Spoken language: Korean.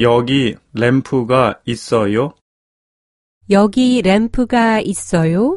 여기 램프가 있어요? 여기 램프가 있어요?